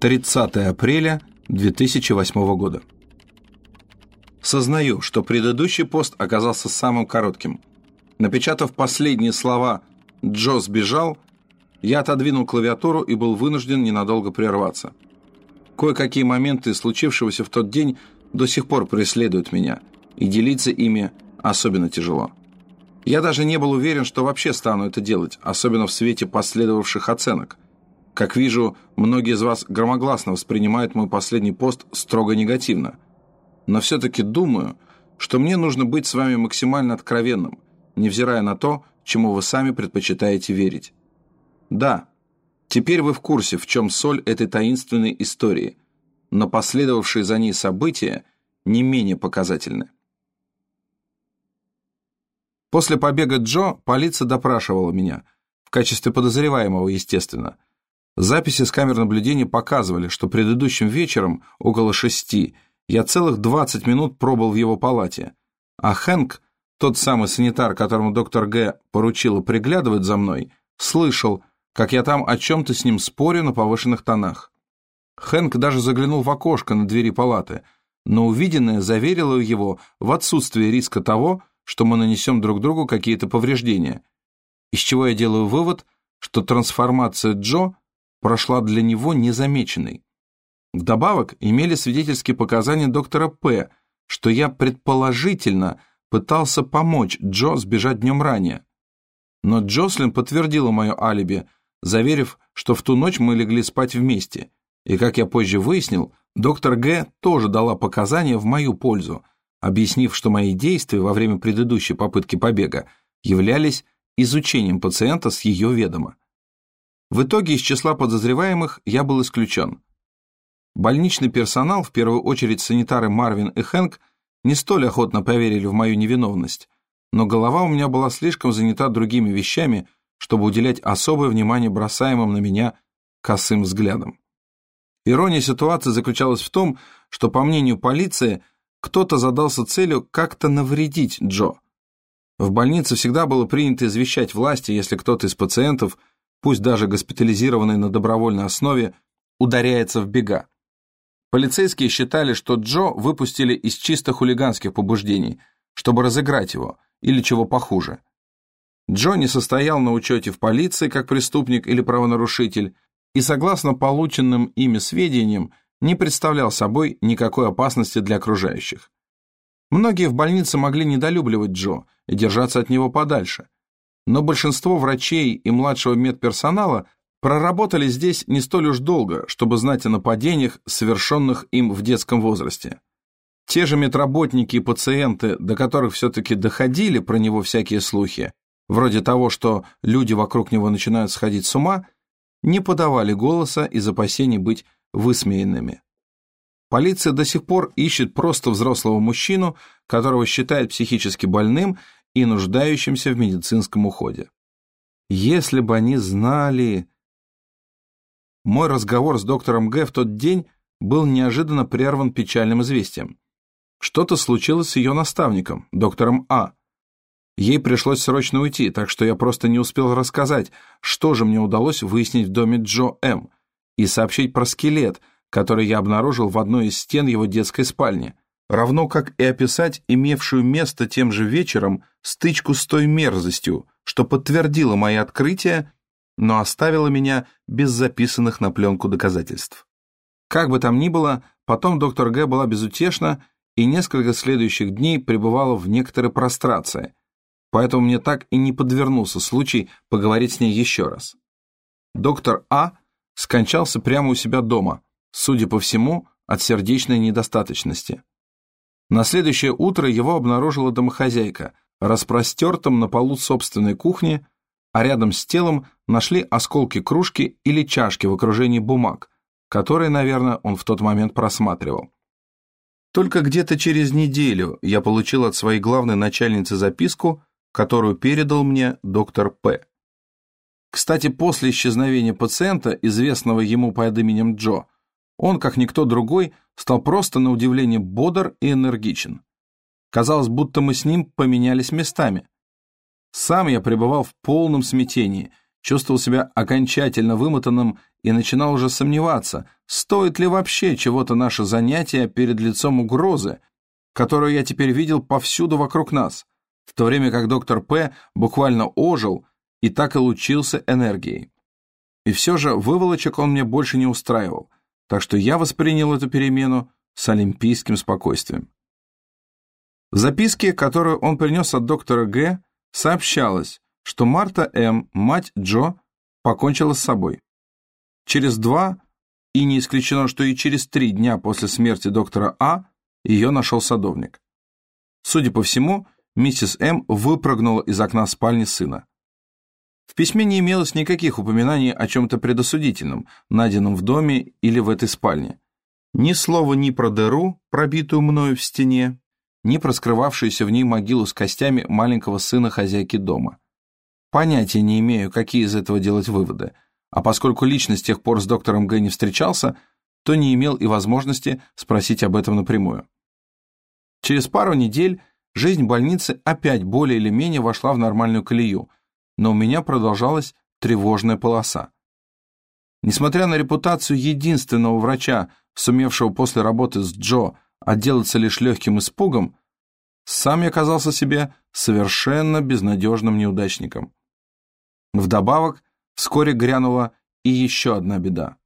30 апреля 2008 года. Сознаю, что предыдущий пост оказался самым коротким. Напечатав последние слова «Джо сбежал», я отодвинул клавиатуру и был вынужден ненадолго прерваться. Кое-какие моменты случившегося в тот день до сих пор преследуют меня, и делиться ими особенно тяжело. Я даже не был уверен, что вообще стану это делать, особенно в свете последовавших оценок. Как вижу, многие из вас громогласно воспринимают мой последний пост строго негативно. Но все-таки думаю, что мне нужно быть с вами максимально откровенным, невзирая на то, чему вы сами предпочитаете верить. Да, теперь вы в курсе, в чем соль этой таинственной истории, но последовавшие за ней события не менее показательны. После побега Джо полиция допрашивала меня, в качестве подозреваемого, естественно. Записи с камер наблюдения показывали, что предыдущим вечером, около шести, я целых 20 минут пробыл в его палате, а Хэнк, тот самый санитар, которому доктор Г. поручила приглядывать за мной, слышал, как я там о чем-то с ним спорю на повышенных тонах. Хэнк даже заглянул в окошко на двери палаты, но увиденное заверило его в отсутствии риска того, что мы нанесем друг другу какие-то повреждения, из чего я делаю вывод, что трансформация Джо прошла для него незамеченной. Вдобавок имели свидетельские показания доктора П., что я предположительно пытался помочь Джо сбежать днем ранее. Но Джослин подтвердила мое алиби, заверив, что в ту ночь мы легли спать вместе, и, как я позже выяснил, доктор Г. тоже дала показания в мою пользу, объяснив, что мои действия во время предыдущей попытки побега являлись изучением пациента с ее ведома. В итоге из числа подозреваемых я был исключен. Больничный персонал, в первую очередь санитары Марвин и Хэнк, не столь охотно поверили в мою невиновность, но голова у меня была слишком занята другими вещами, чтобы уделять особое внимание бросаемым на меня косым взглядам. Ирония ситуации заключалась в том, что, по мнению полиции, кто-то задался целью как-то навредить Джо. В больнице всегда было принято извещать власти, если кто-то из пациентов, пусть даже госпитализированный на добровольной основе, ударяется в бега. Полицейские считали, что Джо выпустили из чисто хулиганских побуждений, чтобы разыграть его, или чего похуже. Джо не состоял на учете в полиции как преступник или правонарушитель, и, согласно полученным ими сведениям, не представлял собой никакой опасности для окружающих. Многие в больнице могли недолюбливать Джо и держаться от него подальше, но большинство врачей и младшего медперсонала проработали здесь не столь уж долго, чтобы знать о нападениях, совершенных им в детском возрасте. Те же медработники и пациенты, до которых все-таки доходили про него всякие слухи, вроде того, что люди вокруг него начинают сходить с ума, не подавали голоса из опасений быть высмеянными. Полиция до сих пор ищет просто взрослого мужчину, которого считает психически больным и нуждающимся в медицинском уходе. Если бы они знали... Мой разговор с доктором Г. в тот день был неожиданно прерван печальным известием. Что-то случилось с ее наставником, доктором А. Ей пришлось срочно уйти, так что я просто не успел рассказать, что же мне удалось выяснить в доме Джо М и сообщить про скелет, который я обнаружил в одной из стен его детской спальни, равно как и описать имевшую место тем же вечером стычку с той мерзостью, что подтвердило мои открытия, но оставило меня без записанных на пленку доказательств. Как бы там ни было, потом доктор Г. была безутешна и несколько следующих дней пребывала в некоторой прострации, поэтому мне так и не подвернулся случай поговорить с ней еще раз. Доктор А скончался прямо у себя дома, судя по всему, от сердечной недостаточности. На следующее утро его обнаружила домохозяйка, распростертым на полу собственной кухни, а рядом с телом нашли осколки кружки или чашки в окружении бумаг, которые, наверное, он в тот момент просматривал. Только где-то через неделю я получил от своей главной начальницы записку, которую передал мне доктор П. Кстати, после исчезновения пациента, известного ему под именем Джо, он, как никто другой, стал просто на удивление бодр и энергичен. Казалось, будто мы с ним поменялись местами. Сам я пребывал в полном смятении, чувствовал себя окончательно вымотанным и начинал уже сомневаться, стоит ли вообще чего-то наше занятие перед лицом угрозы, которую я теперь видел повсюду вокруг нас, в то время как доктор П. буквально ожил и так и лучился энергией. И все же выволочек он мне больше не устраивал, так что я воспринял эту перемену с олимпийским спокойствием. В записке, которую он принес от доктора Г., сообщалось, что Марта М., мать Джо, покончила с собой. Через два, и не исключено, что и через три дня после смерти доктора А, ее нашел садовник. Судя по всему, миссис М. выпрыгнула из окна спальни сына. В письме не имелось никаких упоминаний о чем-то предосудительном, найденном в доме или в этой спальне. Ни слова ни про дыру, пробитую мною в стене, ни про скрывавшуюся в ней могилу с костями маленького сына хозяйки дома. Понятия не имею, какие из этого делать выводы, а поскольку лично с тех пор с доктором Г не встречался, то не имел и возможности спросить об этом напрямую. Через пару недель жизнь больницы опять более или менее вошла в нормальную колею, но у меня продолжалась тревожная полоса. Несмотря на репутацию единственного врача, сумевшего после работы с Джо отделаться лишь легким испугом, сам я казался себе совершенно безнадежным неудачником. Вдобавок, вскоре грянула и еще одна беда.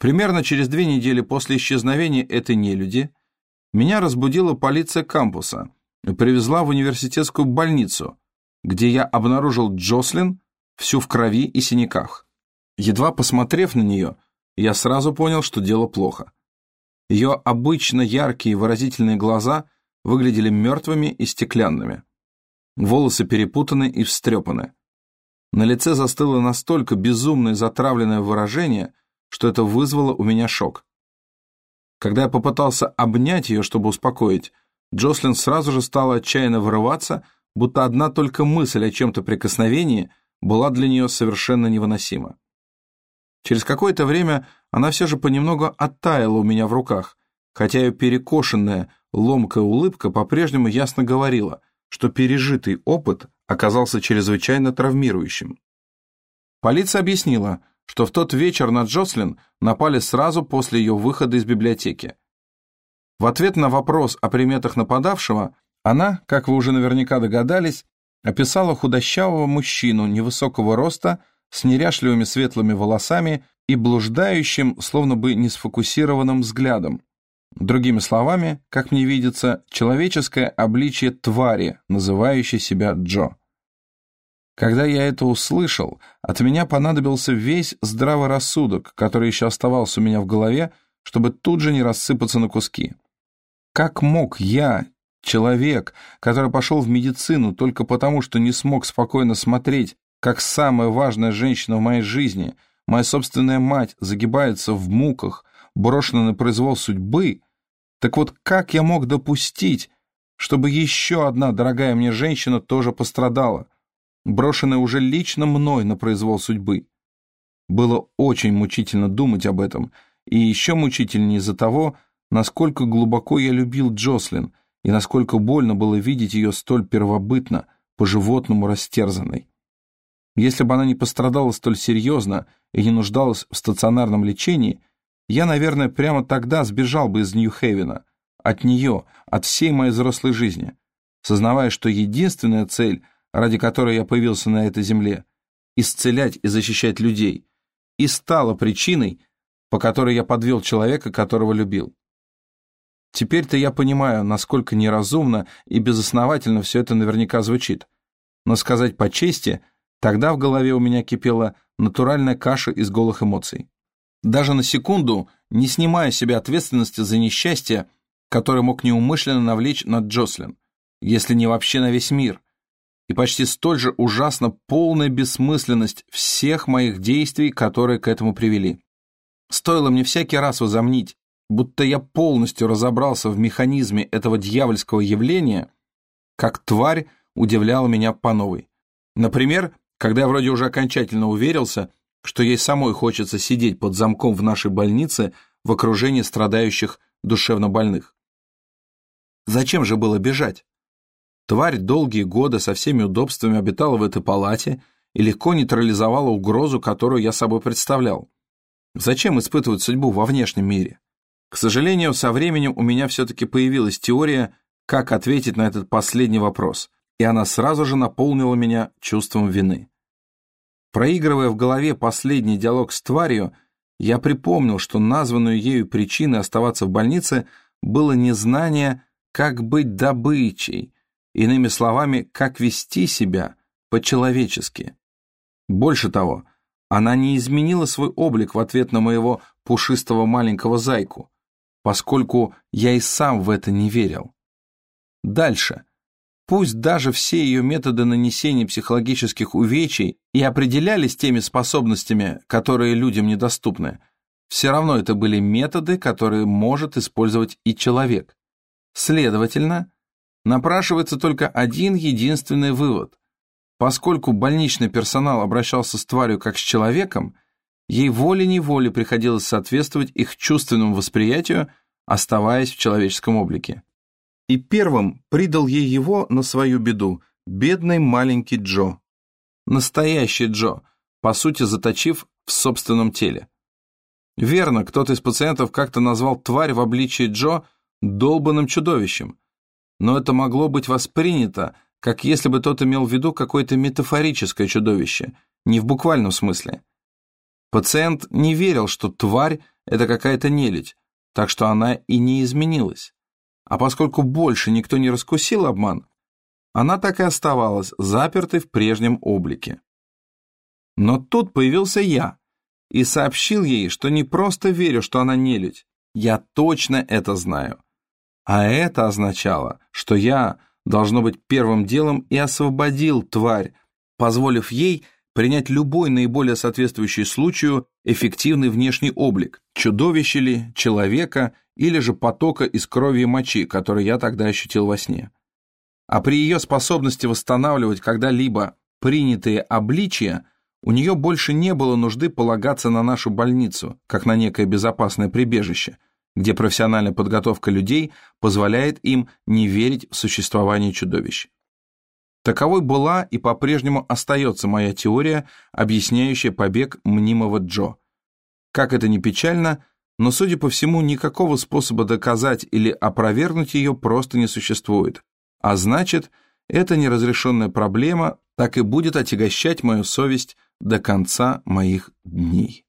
Примерно через две недели после исчезновения этой нелюди меня разбудила полиция кампуса и привезла в университетскую больницу, где я обнаружил Джослин всю в крови и синяках. Едва посмотрев на нее, я сразу понял, что дело плохо. Ее обычно яркие выразительные глаза выглядели мертвыми и стеклянными. Волосы перепутаны и встрепаны. На лице застыло настолько безумное затравленное выражение, что это вызвало у меня шок. Когда я попытался обнять ее, чтобы успокоить, Джослин сразу же стала отчаянно вырываться, будто одна только мысль о чем-то прикосновении была для нее совершенно невыносима. Через какое-то время она все же понемногу оттаяла у меня в руках, хотя ее перекошенная, ломкая улыбка по-прежнему ясно говорила, что пережитый опыт оказался чрезвычайно травмирующим. Полиция объяснила, что в тот вечер на Джослин напали сразу после ее выхода из библиотеки. В ответ на вопрос о приметах нападавшего, она, как вы уже наверняка догадались, описала худощавого мужчину невысокого роста с неряшливыми светлыми волосами и блуждающим, словно бы несфокусированным взглядом. Другими словами, как мне видится, человеческое обличие твари, называющей себя Джо. Когда я это услышал, от меня понадобился весь здравый рассудок, который еще оставался у меня в голове, чтобы тут же не рассыпаться на куски. Как мог я, человек, который пошел в медицину только потому, что не смог спокойно смотреть, как самая важная женщина в моей жизни, моя собственная мать, загибается в муках, брошена на произвол судьбы, так вот как я мог допустить, чтобы еще одна дорогая мне женщина тоже пострадала, брошенная уже лично мной на произвол судьбы? Было очень мучительно думать об этом, и еще мучительнее из-за того, насколько глубоко я любил Джослин и насколько больно было видеть ее столь первобытно, по-животному растерзанной. Если бы она не пострадала столь серьезно и не нуждалась в стационарном лечении, я, наверное, прямо тогда сбежал бы из Нью-Хевена, от нее, от всей моей взрослой жизни, сознавая, что единственная цель, ради которой я появился на этой земле, исцелять и защищать людей, и стала причиной, по которой я подвел человека, которого любил. Теперь-то я понимаю, насколько неразумно и безосновательно все это наверняка звучит. Но сказать по чести – Тогда в голове у меня кипела натуральная каша из голых эмоций. Даже на секунду, не снимая себя ответственности за несчастье, которое мог неумышленно навлечь над Джослин, если не вообще на весь мир, и почти столь же ужасно полная бессмысленность всех моих действий, которые к этому привели. Стоило мне всякий раз возомнить, будто я полностью разобрался в механизме этого дьявольского явления, как тварь удивляла меня по новой. Например, когда я вроде уже окончательно уверился, что ей самой хочется сидеть под замком в нашей больнице в окружении страдающих душевно больных. Зачем же было бежать? Тварь долгие годы со всеми удобствами обитала в этой палате и легко нейтрализовала угрозу, которую я собой представлял. Зачем испытывать судьбу во внешнем мире? К сожалению, со временем у меня все-таки появилась теория, как ответить на этот последний вопрос, и она сразу же наполнила меня чувством вины. Проигрывая в голове последний диалог с тварью, я припомнил, что названную ею причиной оставаться в больнице было незнание, как быть добычей, иными словами, как вести себя по-человечески. Больше того, она не изменила свой облик в ответ на моего пушистого маленького зайку, поскольку я и сам в это не верил. Дальше. Пусть даже все ее методы нанесения психологических увечий и определялись теми способностями, которые людям недоступны, все равно это были методы, которые может использовать и человек. Следовательно, напрашивается только один единственный вывод. Поскольку больничный персонал обращался с тварью как с человеком, ей волей-неволей приходилось соответствовать их чувственному восприятию, оставаясь в человеческом облике. И первым придал ей его на свою беду бедный маленький Джо. Настоящий Джо, по сути заточив в собственном теле. Верно, кто-то из пациентов как-то назвал тварь в обличии Джо долбанным чудовищем, но это могло быть воспринято как если бы тот имел в виду какое-то метафорическое чудовище, не в буквальном смысле. Пациент не верил, что тварь – это какая-то нелюдь, так что она и не изменилась. А поскольку больше никто не раскусил обман, она так и оставалась запертой в прежнем облике. Но тут появился я и сообщил ей, что не просто верю, что она нелюдь, я точно это знаю. А это означало, что я должно быть первым делом и освободил тварь, позволив ей принять любой наиболее соответствующий случаю эффективный внешний облик, чудовище ли, человека или же потока из крови и мочи, который я тогда ощутил во сне. А при ее способности восстанавливать когда-либо принятые обличия, у нее больше не было нужды полагаться на нашу больницу, как на некое безопасное прибежище – где профессиональная подготовка людей позволяет им не верить в существование чудовищ. Таковой была и по-прежнему остается моя теория, объясняющая побег мнимого Джо. Как это ни печально, но, судя по всему, никакого способа доказать или опровергнуть ее просто не существует, а значит, эта неразрешенная проблема так и будет отягощать мою совесть до конца моих дней.